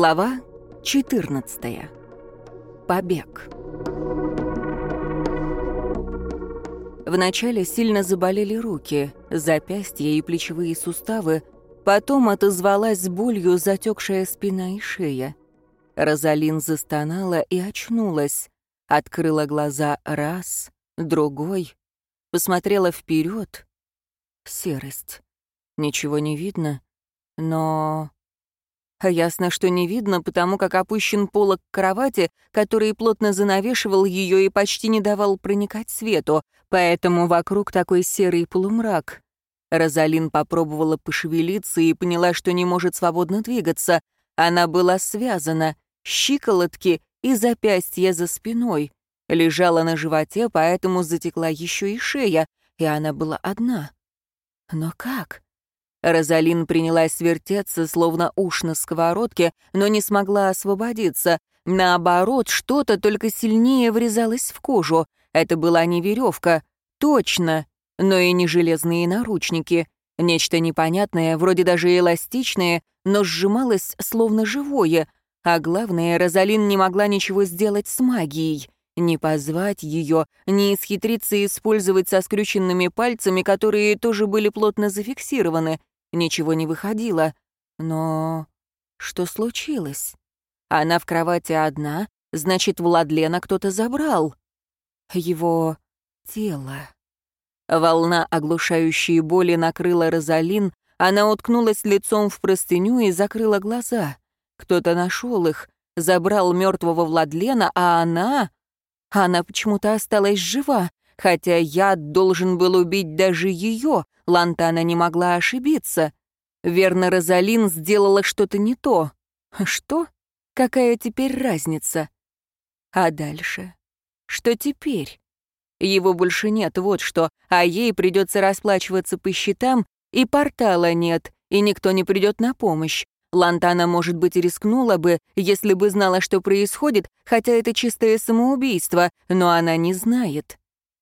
Глава 14. Побег. Вначале сильно заболели руки, запястья и плечевые суставы, потом отозвалась болью затекшая спина и шея. Розалин застонала и очнулась, открыла глаза раз, другой, посмотрела вперед. Серость. Ничего не видно, но ясно, что не видно, потому как опущен полок кровати, который плотно занавешивал ее и почти не давал проникать свету, поэтому вокруг такой серый полумрак. Розалин попробовала пошевелиться и поняла, что не может свободно двигаться. Она была связана, щиколотки и запястья за спиной. Лежала на животе, поэтому затекла еще и шея, и она была одна. Но как? Розалин принялась вертеться, словно уж на сковородке, но не смогла освободиться. Наоборот, что-то только сильнее врезалось в кожу. Это была не веревка, точно, но и не железные наручники. Нечто непонятное, вроде даже эластичное, но сжималось словно живое. А главное, Розалин не могла ничего сделать с магией. Не позвать ее, не исхитриться использовать со скрюченными пальцами, которые тоже были плотно зафиксированы. Ничего не выходило. Но что случилось? Она в кровати одна, значит, Владлена кто-то забрал. Его тело. Волна оглушающей боли накрыла Розалин, она уткнулась лицом в простыню и закрыла глаза. Кто-то нашел их, забрал мертвого Владлена, а она... Она почему-то осталась жива, хотя яд должен был убить даже ее, Лантана не могла ошибиться. Верно, Розалин сделала что-то не то. Что? Какая теперь разница? А дальше? Что теперь? Его больше нет, вот что, а ей придется расплачиваться по счетам, и портала нет, и никто не придет на помощь. Лантана, может быть, рискнула бы, если бы знала, что происходит, хотя это чистое самоубийство, но она не знает.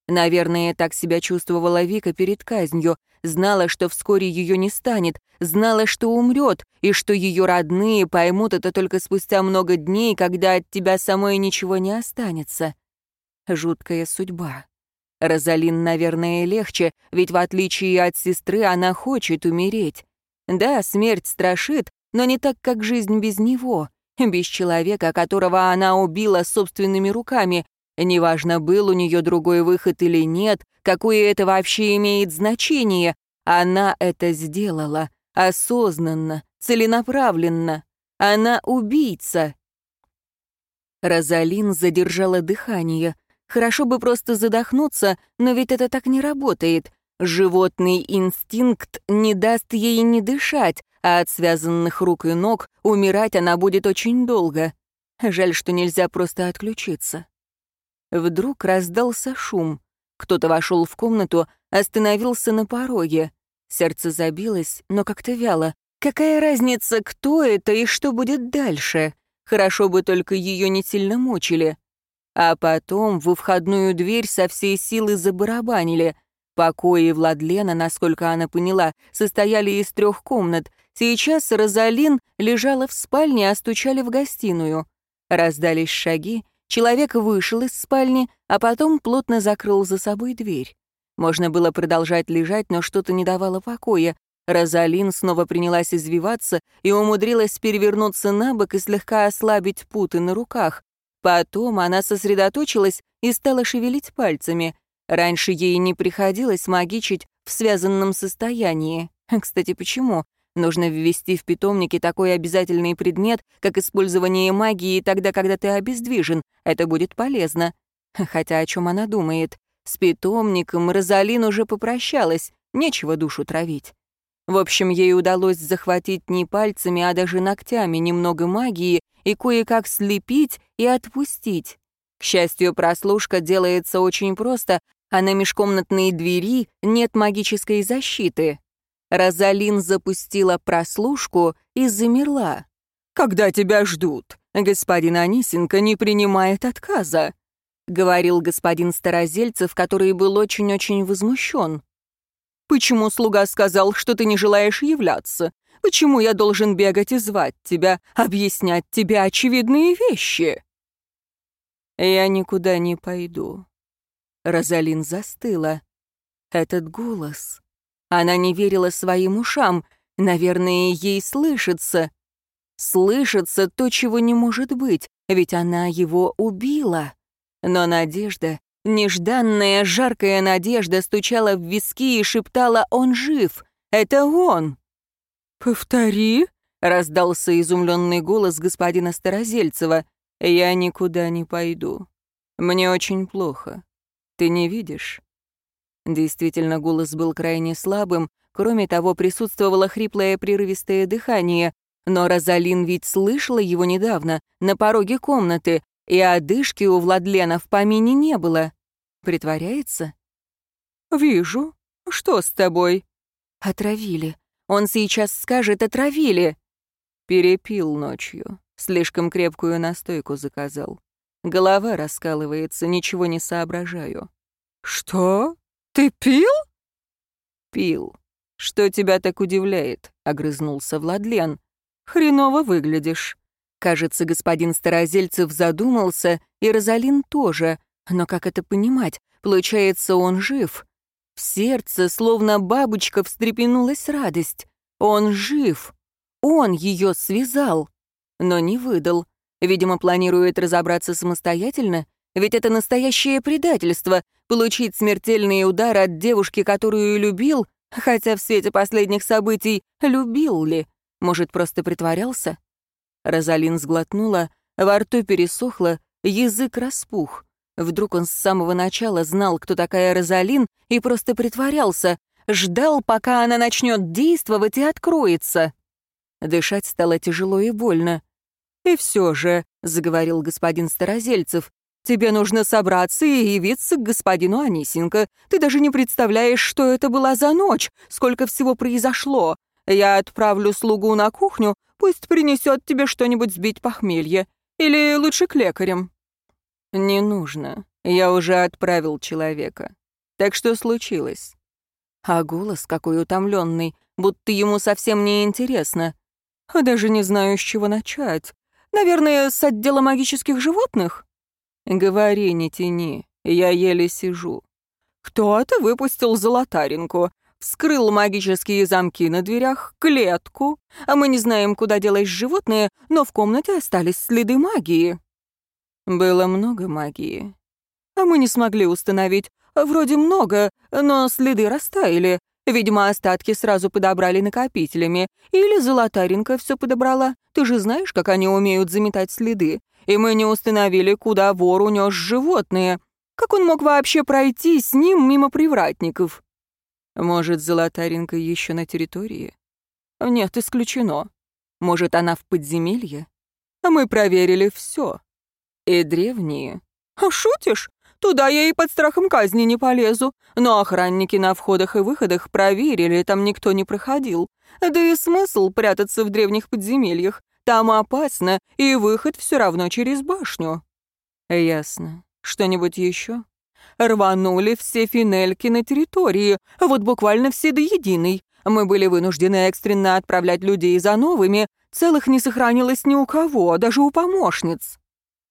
Наверное, так себя чувствовала Вика перед казнью, знала, что вскоре ее не станет, знала, что умрет, и что ее родные поймут это только спустя много дней, когда от тебя самой ничего не останется. Жуткая судьба. Розалин, наверное, легче, ведь в отличие от сестры она хочет умереть. Да, смерть страшит, но не так, как жизнь без него, без человека, которого она убила собственными руками, Неважно, был у нее другой выход или нет, какое это вообще имеет значение, она это сделала, осознанно, целенаправленно. Она убийца. Розалин задержала дыхание. Хорошо бы просто задохнуться, но ведь это так не работает. Животный инстинкт не даст ей не дышать, а от связанных рук и ног умирать она будет очень долго. Жаль, что нельзя просто отключиться. Вдруг раздался шум. Кто-то вошел в комнату, остановился на пороге. Сердце забилось, но как-то вяло. Какая разница, кто это и что будет дальше? Хорошо бы только ее не сильно мучили. А потом во входную дверь со всей силы забарабанили. Покои Владлена, насколько она поняла, состояли из трех комнат. Сейчас Розалин лежала в спальне, а стучали в гостиную. Раздались шаги, Человек вышел из спальни, а потом плотно закрыл за собой дверь. Можно было продолжать лежать, но что-то не давало покоя. Розалин снова принялась извиваться и умудрилась перевернуться на бок и слегка ослабить путы на руках. Потом она сосредоточилась и стала шевелить пальцами. Раньше ей не приходилось магичить в связанном состоянии. Кстати, почему? Нужно ввести в питомнике такой обязательный предмет, как использование магии тогда, когда ты обездвижен. Это будет полезно. Хотя о чем она думает? С питомником Розалин уже попрощалась, нечего душу травить. В общем, ей удалось захватить не пальцами, а даже ногтями немного магии и кое-как слепить и отпустить. К счастью, прослушка делается очень просто, а на межкомнатной двери нет магической защиты. Розалин запустила прослушку и замерла. «Когда тебя ждут? Господин Анисенко не принимает отказа», — говорил господин Старозельцев, который был очень-очень возмущен. «Почему слуга сказал, что ты не желаешь являться? Почему я должен бегать и звать тебя, объяснять тебе очевидные вещи?» «Я никуда не пойду». Розалин застыла. Этот голос. Она не верила своим ушам. Наверное, ей слышится. Слышится то, чего не может быть, ведь она его убила. Но надежда, нежданная жаркая надежда стучала в виски и шептала «Он жив! Это он!» «Повтори!» — раздался изумленный голос господина Старозельцева. «Я никуда не пойду. Мне очень плохо. Ты не видишь?» Действительно, голос был крайне слабым, кроме того, присутствовало хриплое прерывистое дыхание, но Розалин ведь слышала его недавно, на пороге комнаты, и одышки у Владлена в помине не было. Притворяется? «Вижу. Что с тобой?» «Отравили. Он сейчас скажет, отравили». Перепил ночью. Слишком крепкую настойку заказал. Голова раскалывается, ничего не соображаю. «Что? Ты пил?» «Пил. Что тебя так удивляет?» — огрызнулся Владлен. «Хреново выглядишь». Кажется, господин Старозельцев задумался, и Розалин тоже. Но как это понимать? Получается, он жив. В сердце, словно бабочка, встрепенулась радость. Он жив. Он ее связал. Но не выдал. Видимо, планирует разобраться самостоятельно. Ведь это настоящее предательство — получить смертельный удар от девушки, которую любил, хотя в свете последних событий любил ли. Может, просто притворялся? Розалин сглотнула, во рту пересохло, язык распух. Вдруг он с самого начала знал, кто такая Розалин, и просто притворялся, ждал, пока она начнет действовать и откроется. Дышать стало тяжело и больно. «И все же», — заговорил господин Старозельцев, «тебе нужно собраться и явиться к господину Анисенко. Ты даже не представляешь, что это была за ночь, сколько всего произошло. Я отправлю слугу на кухню, пусть принесет тебе что-нибудь сбить похмелье. Или лучше к лекарям». «Не нужно. Я уже отправил человека. Так что случилось?» А голос какой утомленный, будто ему совсем не интересно. Даже не знаю, с чего начать. Наверное, с отдела магических животных? Говори, не тяни. Я еле сижу. Кто-то выпустил золотаринку вскрыл магические замки на дверях, клетку. А мы не знаем, куда делось животные, но в комнате остались следы магии. Было много магии. А мы не смогли установить. Вроде много, но следы растаяли. Видимо, остатки сразу подобрали накопителями. Или Золотаренко все подобрала. Ты же знаешь, как они умеют заметать следы. И мы не установили, куда вор унес животные. Как он мог вообще пройти с ним мимо привратников? Может, Золотаренко еще на территории? Нет, исключено. Может, она в подземелье? А мы проверили все. И древние. А шутишь? Туда я и под страхом казни не полезу. Но охранники на входах и выходах проверили, там никто не проходил. Да и смысл прятаться в древних подземельях. Там опасно, и выход все равно через башню. Ясно. Что-нибудь еще? Рванули все финельки на территории, вот буквально все до единой. Мы были вынуждены экстренно отправлять людей за новыми, целых не сохранилось ни у кого, даже у помощниц.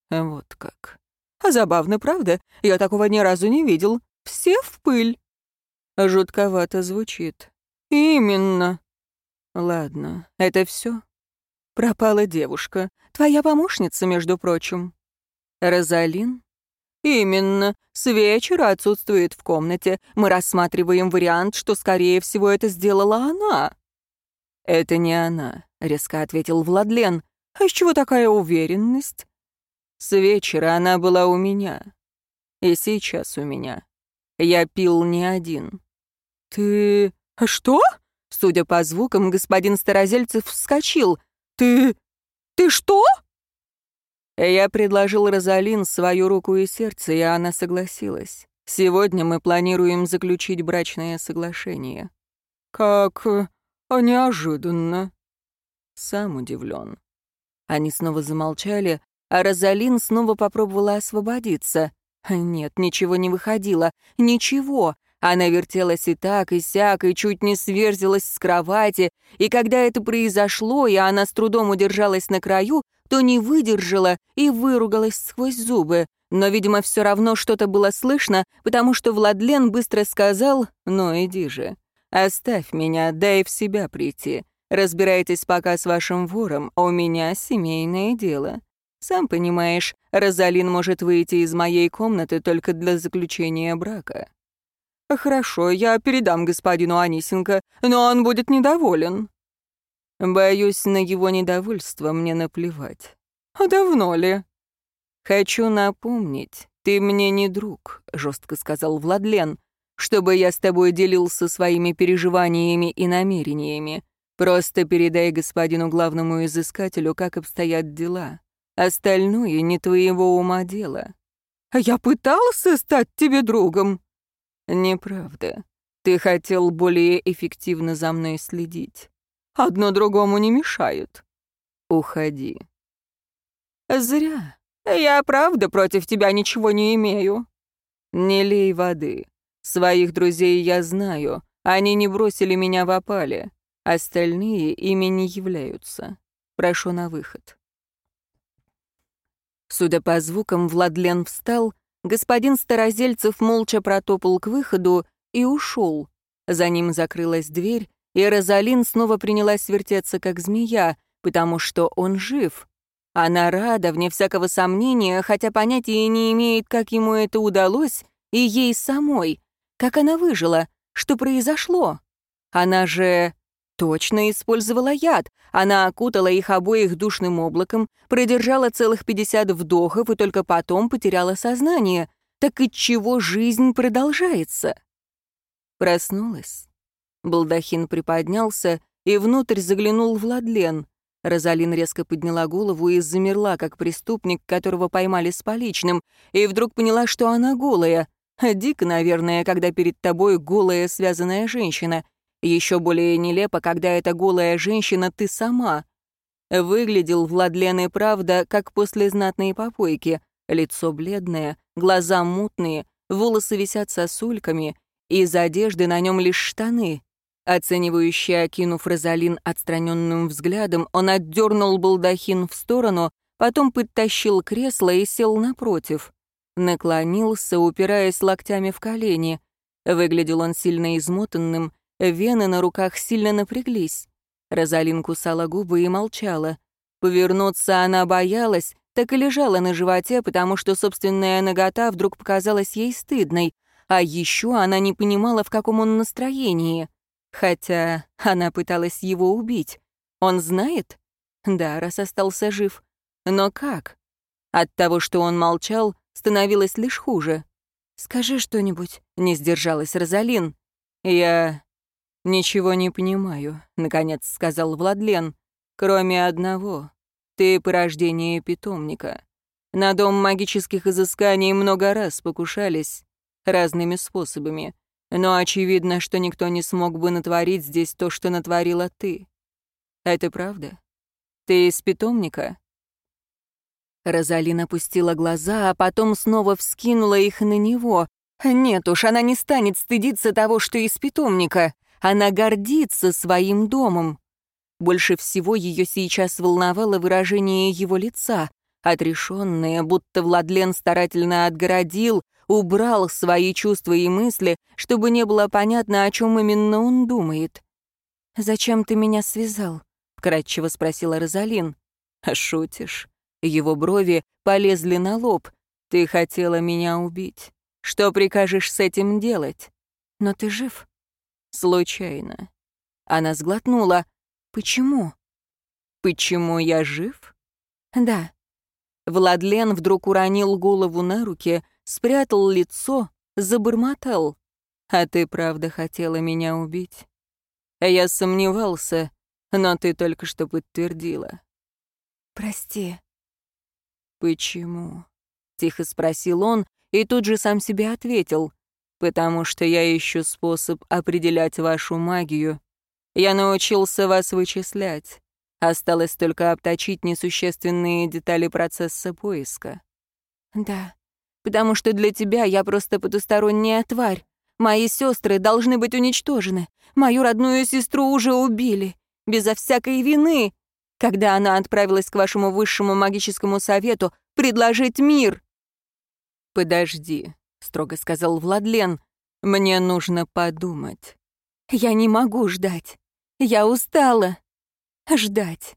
Вот как. А забавно, правда? Я такого ни разу не видел. Все в пыль. Жутковато звучит. Именно. Ладно, это все. Пропала девушка. Твоя помощница, между прочим. Розалин? «Именно. С вечера отсутствует в комнате. Мы рассматриваем вариант, что, скорее всего, это сделала она». «Это не она», — резко ответил Владлен. «А с чего такая уверенность?» «С вечера она была у меня. И сейчас у меня. Я пил не один». «Ты... что?» Судя по звукам, господин Старозельцев вскочил. «Ты... ты что?» Я предложил Розалин свою руку и сердце, и она согласилась. Сегодня мы планируем заключить брачное соглашение. Как э, неожиданно. Сам удивлен. Они снова замолчали, а Розалин снова попробовала освободиться. Нет, ничего не выходило. Ничего. Она вертелась и так, и сяк, и чуть не сверзилась с кровати, и когда это произошло, и она с трудом удержалась на краю, то не выдержала и выругалась сквозь зубы. Но, видимо, все равно что-то было слышно, потому что Владлен быстро сказал «Ну, иди же, оставь меня, дай в себя прийти. Разбирайтесь пока с вашим вором, у меня семейное дело. Сам понимаешь, Розалин может выйти из моей комнаты только для заключения брака». «Хорошо, я передам господину Анисенко, но он будет недоволен». «Боюсь, на его недовольство мне наплевать». «А давно ли?» «Хочу напомнить, ты мне не друг», — жестко сказал Владлен, «чтобы я с тобой делился своими переживаниями и намерениями. Просто передай господину главному изыскателю, как обстоят дела. Остальное не твоего ума дело». «А я пытался стать тебе другом». «Неправда. Ты хотел более эффективно за мной следить. Одно другому не мешает. Уходи». «Зря. Я правда против тебя ничего не имею». «Не лей воды. Своих друзей я знаю. Они не бросили меня в опале. Остальные ими не являются. Прошу на выход». Судя по звукам, Владлен встал, господин Старозельцев молча протопал к выходу и ушел. За ним закрылась дверь, и Розалин снова принялась вертеться, как змея, потому что он жив. Она рада, вне всякого сомнения, хотя понятия не имеет, как ему это удалось, и ей самой. Как она выжила? Что произошло? Она же точно использовала яд. Она окутала их обоих душным облаком, продержала целых 50 вдохов и только потом потеряла сознание. Так и чего жизнь продолжается? Проснулась. Балдахин приподнялся и внутрь заглянул Владлен. Розалин резко подняла голову и замерла, как преступник, которого поймали с поличным, и вдруг поняла, что она голая. Дико, наверное, когда перед тобой голая связанная женщина. Еще более нелепо, когда эта голая женщина ты сама. Выглядел Владлен и правда, как после знатной попойки. Лицо бледное, глаза мутные, волосы висят сосульками, из одежды на нем лишь штаны. Оценивающе окинув Розалин отстраненным взглядом, он отдернул балдахин в сторону, потом подтащил кресло и сел напротив. Наклонился, упираясь локтями в колени. Выглядел он сильно измотанным, вены на руках сильно напряглись. Розалин кусала губы и молчала. Повернуться она боялась, так и лежала на животе, потому что собственная нагота вдруг показалась ей стыдной, а еще она не понимала, в каком он настроении — Хотя она пыталась его убить. Он знает? Да, раз остался жив. Но как? От того, что он молчал, становилось лишь хуже. «Скажи что-нибудь», — не сдержалась Розалин. «Я ничего не понимаю», — наконец сказал Владлен. «Кроме одного. Ты порождение питомника. На дом магических изысканий много раз покушались разными способами. Но очевидно, что никто не смог бы натворить здесь то, что натворила ты. Это правда? Ты из питомника?» Розалина опустила глаза, а потом снова вскинула их на него. Нет уж, она не станет стыдиться того, что из питомника. Она гордится своим домом. Больше всего ее сейчас волновало выражение его лица, отрешенное, будто Владлен старательно отгородил, убрал свои чувства и мысли, чтобы не было понятно, о чем именно он думает. «Зачем ты меня связал?» — вкратчиво спросила Розалин. «Шутишь?» Его брови полезли на лоб. «Ты хотела меня убить. Что прикажешь с этим делать?» «Но ты жив?» «Случайно». Она сглотнула. «Почему?» «Почему я жив?» «Да». Владлен вдруг уронил голову на руки, спрятал лицо, забормотал. «А ты правда хотела меня убить?» Я сомневался, но ты только что подтвердила. «Прости». «Почему?» — тихо спросил он и тут же сам себе ответил. «Потому что я ищу способ определять вашу магию. Я научился вас вычислять. Осталось только обточить несущественные детали процесса поиска». «Да», потому что для тебя я просто потусторонняя тварь. Мои сестры должны быть уничтожены. Мою родную сестру уже убили. Безо всякой вины. Когда она отправилась к вашему высшему магическому совету предложить мир. «Подожди», — строго сказал Владлен. «Мне нужно подумать». «Я не могу ждать. Я устала. Ждать».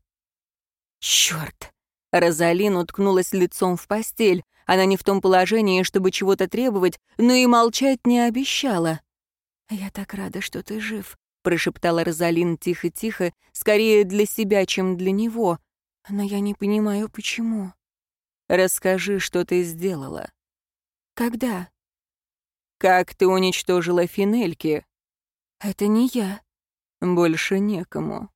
«Чёрт!» Розалин уткнулась лицом в постель. Она не в том положении, чтобы чего-то требовать, но и молчать не обещала. «Я так рада, что ты жив», — прошептала Розалин тихо-тихо, скорее для себя, чем для него. «Но я не понимаю, почему». «Расскажи, что ты сделала». «Когда?» «Как ты уничтожила Финельки?» «Это не я». «Больше некому».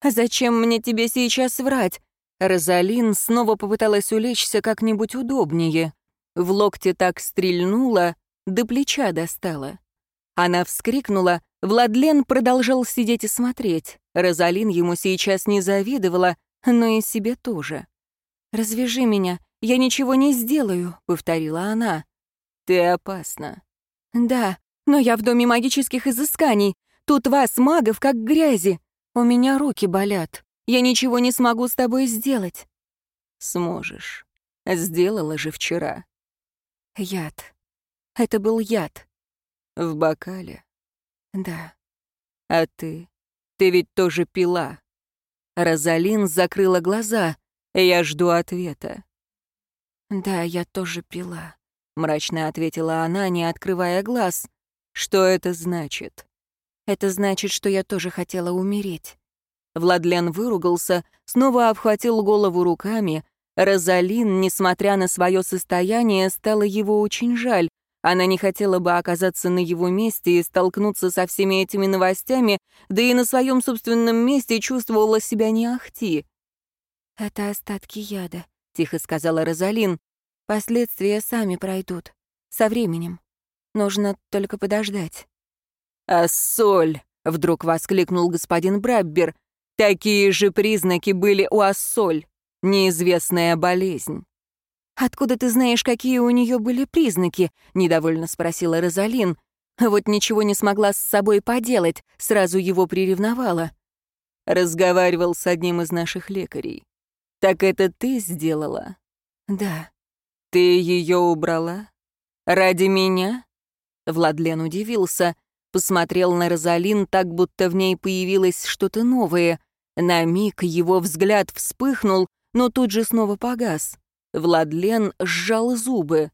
«А зачем мне тебе сейчас врать? Розалин снова попыталась улечься как-нибудь удобнее. В локте так стрельнула, до плеча достала. Она вскрикнула, Владлен продолжал сидеть и смотреть. Розалин ему сейчас не завидовала, но и себе тоже. «Развяжи меня, я ничего не сделаю», — повторила она. «Ты опасна». «Да, но я в доме магических изысканий. Тут вас, магов, как грязи. У меня руки болят». Я ничего не смогу с тобой сделать». «Сможешь. Сделала же вчера». «Яд. Это был яд». «В бокале?» «Да». «А ты? Ты ведь тоже пила». Розалин закрыла глаза. «Я жду ответа». «Да, я тоже пила», — мрачно ответила она, не открывая глаз. «Что это значит?» «Это значит, что я тоже хотела умереть». Владлен выругался, снова обхватил голову руками. Розалин, несмотря на свое состояние, стало его очень жаль. Она не хотела бы оказаться на его месте и столкнуться со всеми этими новостями, да и на своем собственном месте чувствовала себя не ахти. «Это остатки яда», — тихо сказала Розалин. «Последствия сами пройдут. Со временем. Нужно только подождать». «А соль!» — вдруг воскликнул господин Браббер. Такие же признаки были у Ассоль, неизвестная болезнь. «Откуда ты знаешь, какие у нее были признаки?» — недовольно спросила Розалин. Вот ничего не смогла с собой поделать, сразу его приревновала. Разговаривал с одним из наших лекарей. «Так это ты сделала?» «Да». «Ты ее убрала? Ради меня?» Владлен удивился, посмотрел на Розалин так, будто в ней появилось что-то новое. На миг его взгляд вспыхнул, но тут же снова погас. Владлен сжал зубы.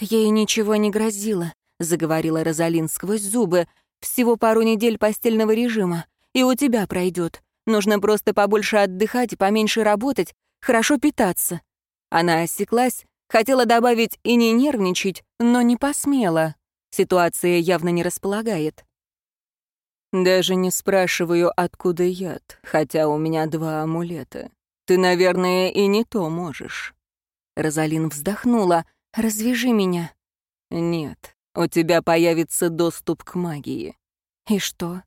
«Ей ничего не грозило», — заговорила Розалин сквозь зубы. «Всего пару недель постельного режима, и у тебя пройдет. Нужно просто побольше отдыхать и поменьше работать, хорошо питаться». Она осеклась, хотела добавить и не нервничать, но не посмела. Ситуация явно не располагает. Даже не спрашиваю, откуда яд, хотя у меня два амулета. Ты, наверное, и не то можешь. Розалин вздохнула. «Развяжи меня». «Нет, у тебя появится доступ к магии». «И что?»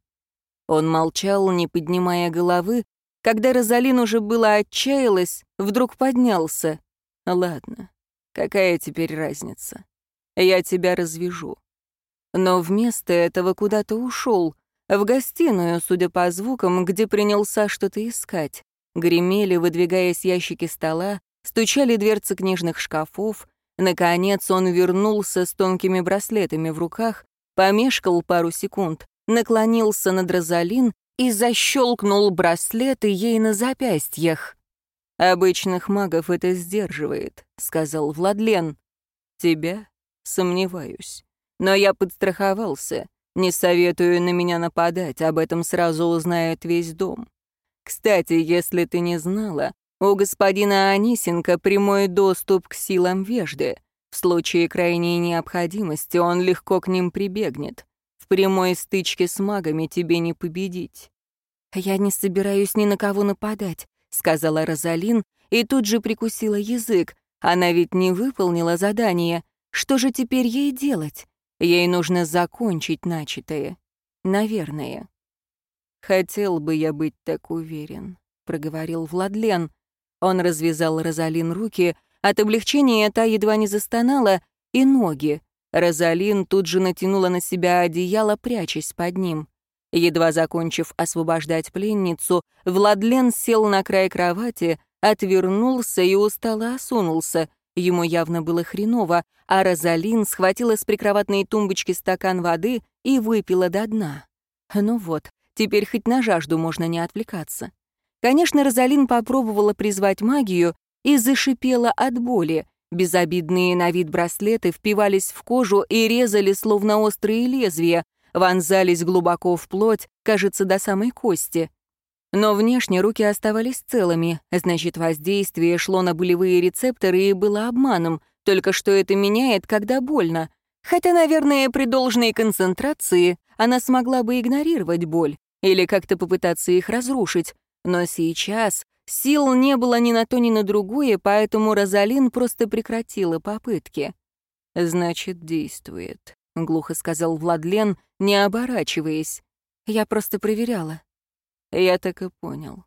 Он молчал, не поднимая головы. Когда Розалин уже была отчаялась, вдруг поднялся. «Ладно, какая теперь разница? Я тебя развяжу». Но вместо этого куда-то ушел, в гостиную, судя по звукам, где принялся что-то искать. Гремели, выдвигаясь ящики стола, стучали дверцы книжных шкафов. Наконец он вернулся с тонкими браслетами в руках, помешкал пару секунд, наклонился над Розалин и защелкнул браслеты ей на запястьях. «Обычных магов это сдерживает», — сказал Владлен. «Тебя? Сомневаюсь. Но я подстраховался. Не советую на меня нападать, об этом сразу узнает весь дом. Кстати, если ты не знала, у господина Анисенко прямой доступ к силам вежды. В случае крайней необходимости он легко к ним прибегнет. В прямой стычке с магами тебе не победить. «Я не собираюсь ни на кого нападать», — сказала Розалин, и тут же прикусила язык. Она ведь не выполнила задание. Что же теперь ей делать? Ей нужно закончить начатое. Наверное. «Хотел бы я быть так уверен», — проговорил Владлен. Он развязал Розалин руки, от облегчения та едва не застонала, и ноги. Розалин тут же натянула на себя одеяло, прячась под ним. Едва закончив освобождать пленницу, Владлен сел на край кровати, отвернулся и устало осунулся. Ему явно было хреново, а Розалин схватила с прикроватной тумбочки стакан воды и выпила до дна. Ну вот, теперь хоть на жажду можно не отвлекаться. Конечно, Розалин попробовала призвать магию и зашипела от боли. Безобидные на вид браслеты впивались в кожу и резали, словно острые лезвия, вонзались глубоко в плоть, кажется, до самой кости. Но внешне руки оставались целыми, значит, воздействие шло на болевые рецепторы и было обманом, только что это меняет, когда больно. Хотя, наверное, при должной концентрации она смогла бы игнорировать боль или как-то попытаться их разрушить. Но сейчас сил не было ни на то, ни на другое, поэтому Розалин просто прекратила попытки. «Значит, действует», — глухо сказал Владлен, не оборачиваясь. «Я просто проверяла». Я так и понял.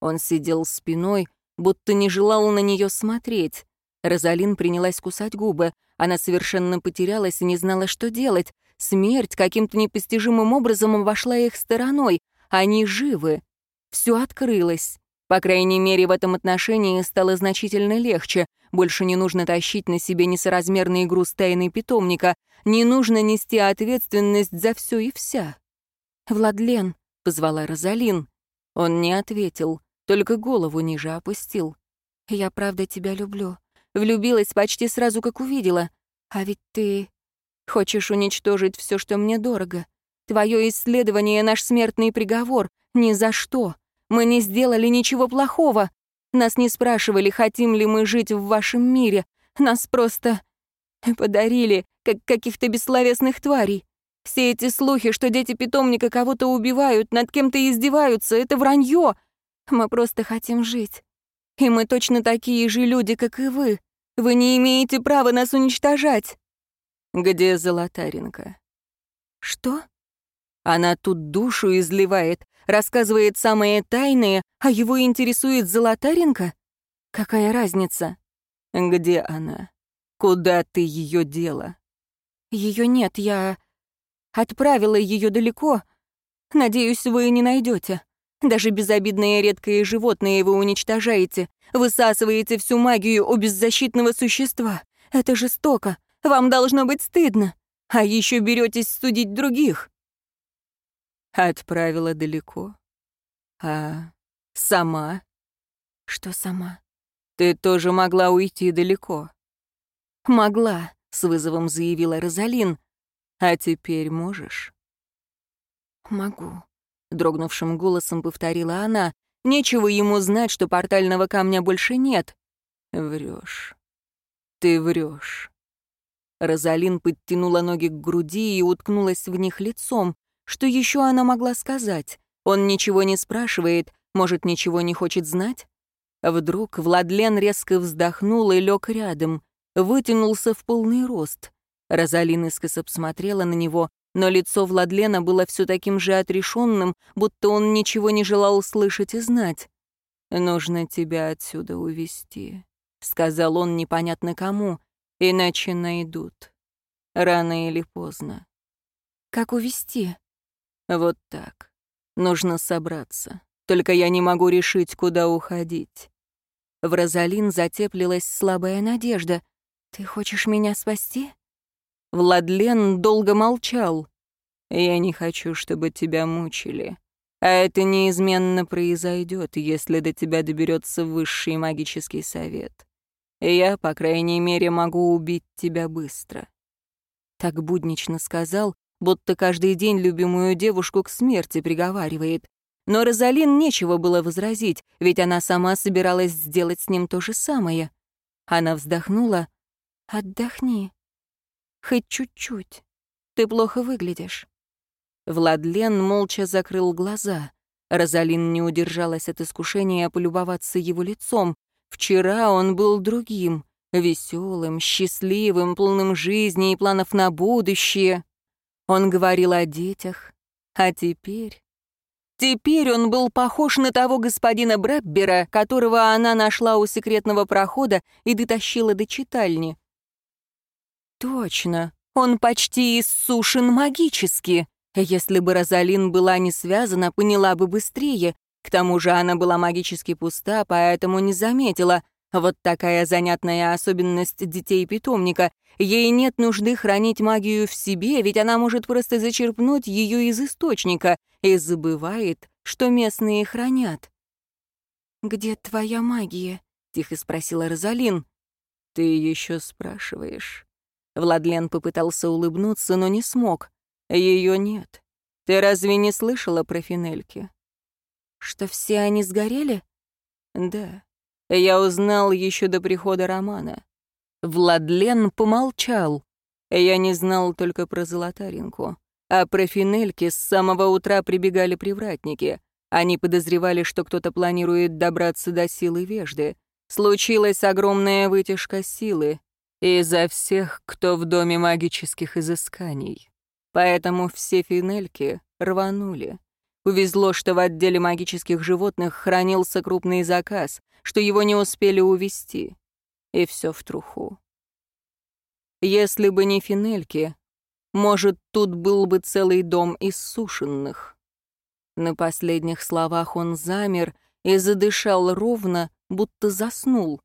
Он сидел спиной, будто не желал на нее смотреть. Розалин принялась кусать губы. Она совершенно потерялась и не знала, что делать. Смерть каким-то непостижимым образом обошла их стороной. Они живы. Все открылось. По крайней мере, в этом отношении стало значительно легче. Больше не нужно тащить на себе несоразмерный груз тайны питомника. Не нужно нести ответственность за все и вся. «Владлен», — позвала Розалин. Он не ответил, только голову ниже опустил. «Я правда тебя люблю. Влюбилась почти сразу, как увидела. А ведь ты хочешь уничтожить все, что мне дорого. Твое исследование — наш смертный приговор. Ни за что. Мы не сделали ничего плохого. Нас не спрашивали, хотим ли мы жить в вашем мире. Нас просто подарили, как каких-то бессловесных тварей. Все эти слухи, что дети питомника кого-то убивают, над кем-то издеваются, это вранье. Мы просто хотим жить. И мы точно такие же люди, как и вы. Вы не имеете права нас уничтожать. Где Золотаренко? Что? Она тут душу изливает, рассказывает самые тайные, а его интересует Золотаренко? Какая разница? Где она? Куда ты ее дела? Ее нет, я отправила ее далеко. Надеюсь, вы не найдете. Даже безобидные редкие животные вы уничтожаете, высасываете всю магию у беззащитного существа. Это жестоко. Вам должно быть стыдно. А еще беретесь судить других. Отправила далеко. А сама? Что сама? Ты тоже могла уйти далеко. Могла, с вызовом заявила Розалин. А теперь можешь? Могу дрогнувшим голосом повторила она. Нечего ему знать, что портального камня больше нет. Врешь. Ты врешь. Розалин подтянула ноги к груди и уткнулась в них лицом. Что еще она могла сказать? Он ничего не спрашивает, может, ничего не хочет знать? Вдруг Владлен резко вздохнул и лег рядом, вытянулся в полный рост. Розалин искоса посмотрела на него, но лицо Владлена было все таким же отрешенным, будто он ничего не желал слышать и знать. «Нужно тебя отсюда увести, сказал он непонятно кому, — «иначе найдут. Рано или поздно». «Как увести? «Вот так. Нужно собраться. Только я не могу решить, куда уходить». В Розалин затеплилась слабая надежда. «Ты хочешь меня спасти?» Владлен долго молчал. «Я не хочу, чтобы тебя мучили. А это неизменно произойдет, если до тебя доберется высший магический совет. Я, по крайней мере, могу убить тебя быстро». Так буднично сказал, будто каждый день любимую девушку к смерти приговаривает. Но Розалин нечего было возразить, ведь она сама собиралась сделать с ним то же самое. Она вздохнула. «Отдохни», Хоть чуть-чуть. Ты плохо выглядишь». Владлен молча закрыл глаза. Розалин не удержалась от искушения полюбоваться его лицом. Вчера он был другим, веселым, счастливым, полным жизни и планов на будущее. Он говорил о детях. А теперь... Теперь он был похож на того господина Брэббера, которого она нашла у секретного прохода и дотащила до читальни. Точно, Он почти иссушен магически. Если бы Розалин была не связана, поняла бы быстрее. К тому же она была магически пуста, поэтому не заметила. Вот такая занятная особенность детей-питомника. Ей нет нужды хранить магию в себе, ведь она может просто зачерпнуть ее из источника и забывает, что местные хранят. «Где твоя магия?» — тихо спросила Розалин. «Ты еще спрашиваешь?» Владлен попытался улыбнуться, но не смог. Ее нет. Ты разве не слышала про Финельки? Что все они сгорели? Да. Я узнал еще до прихода Романа. Владлен помолчал. Я не знал только про Золотаринку. А про Финельки с самого утра прибегали привратники. Они подозревали, что кто-то планирует добраться до силы Вежды. Случилась огромная вытяжка силы из-за всех, кто в доме магических изысканий. Поэтому все финельки рванули. Повезло, что в отделе магических животных хранился крупный заказ, что его не успели увезти. И все в труху. Если бы не финельки, может, тут был бы целый дом иссушенных. На последних словах он замер и задышал ровно, будто заснул.